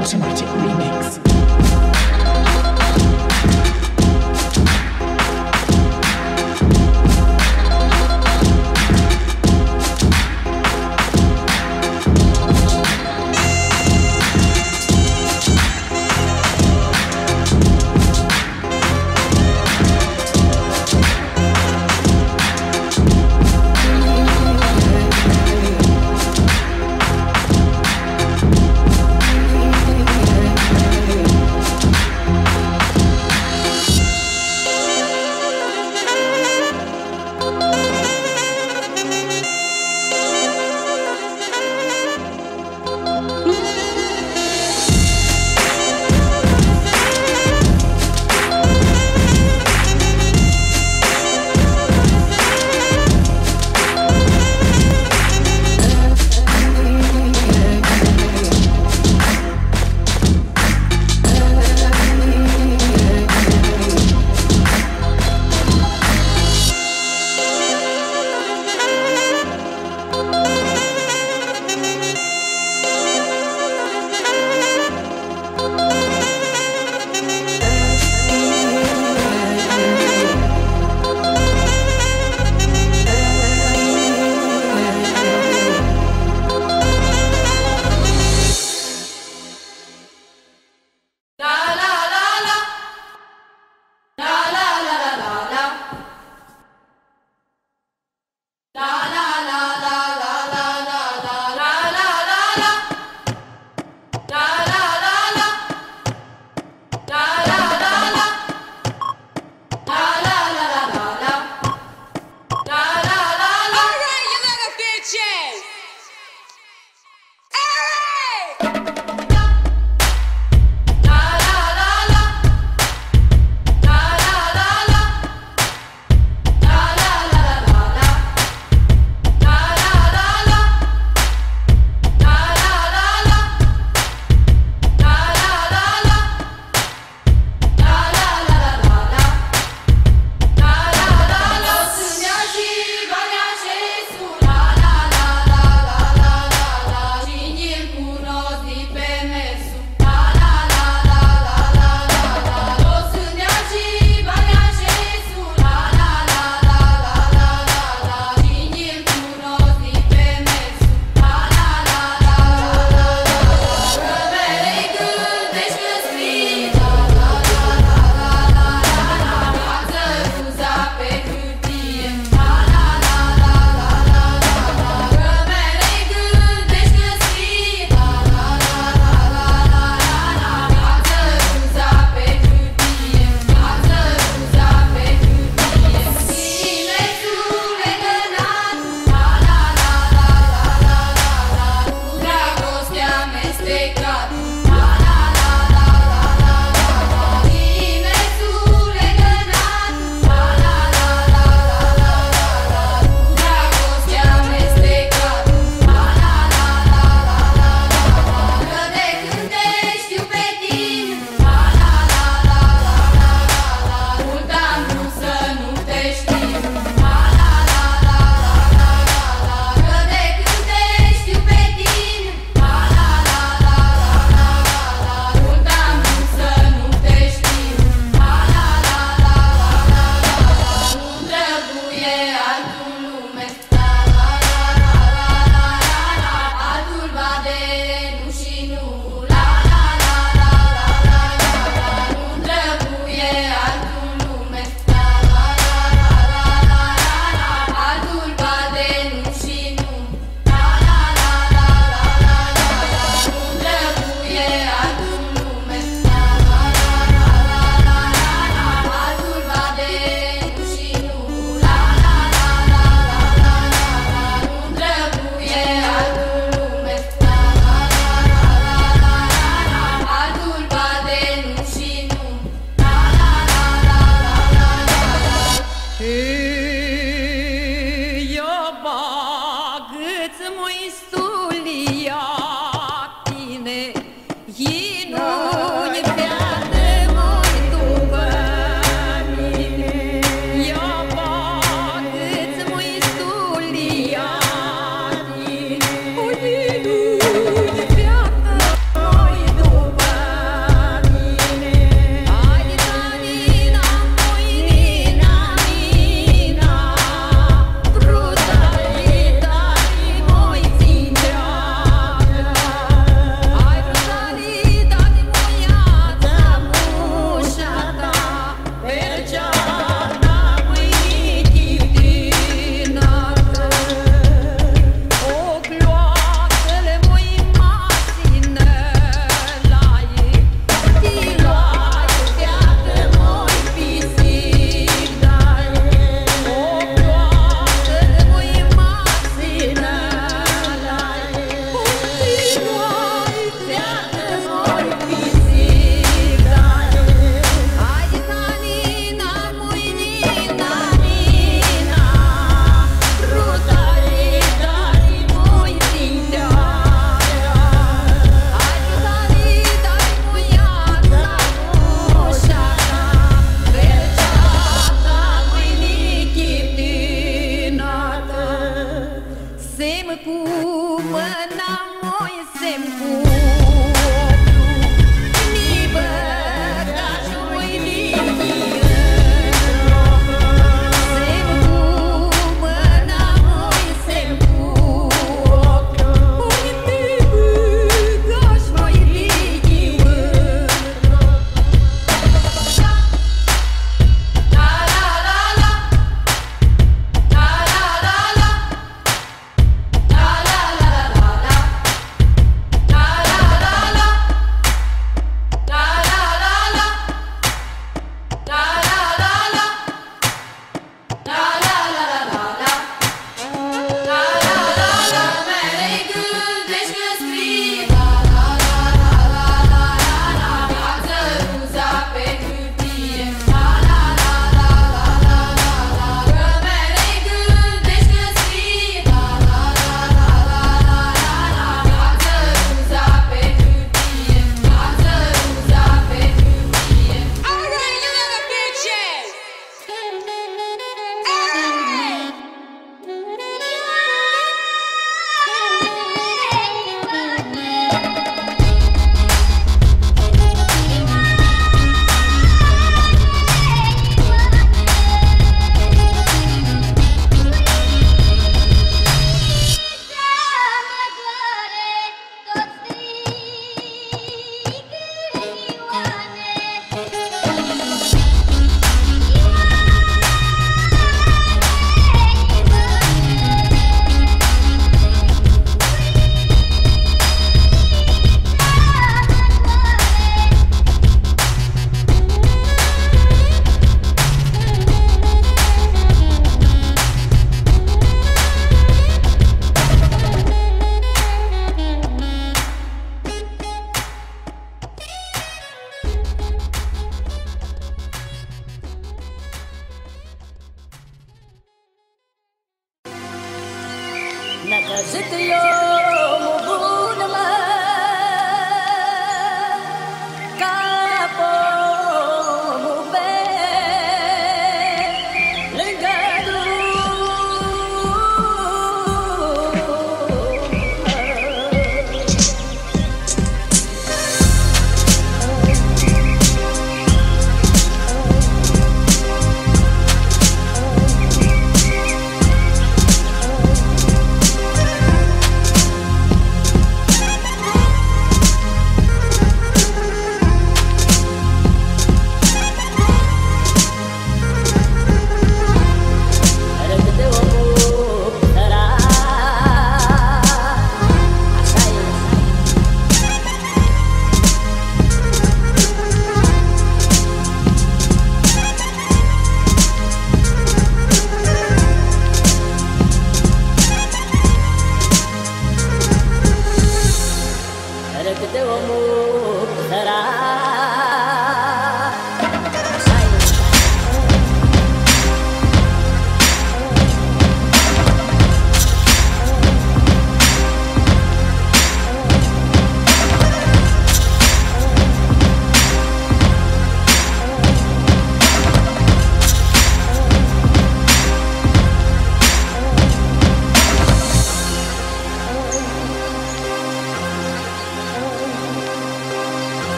automatic remix.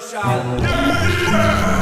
Yeah.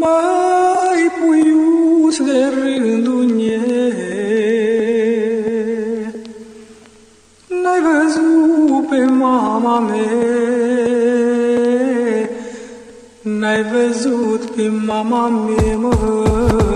mai puiuse rândunie. N-ai văzut pe mama mea, n-ai văzut pe mama mea, mă.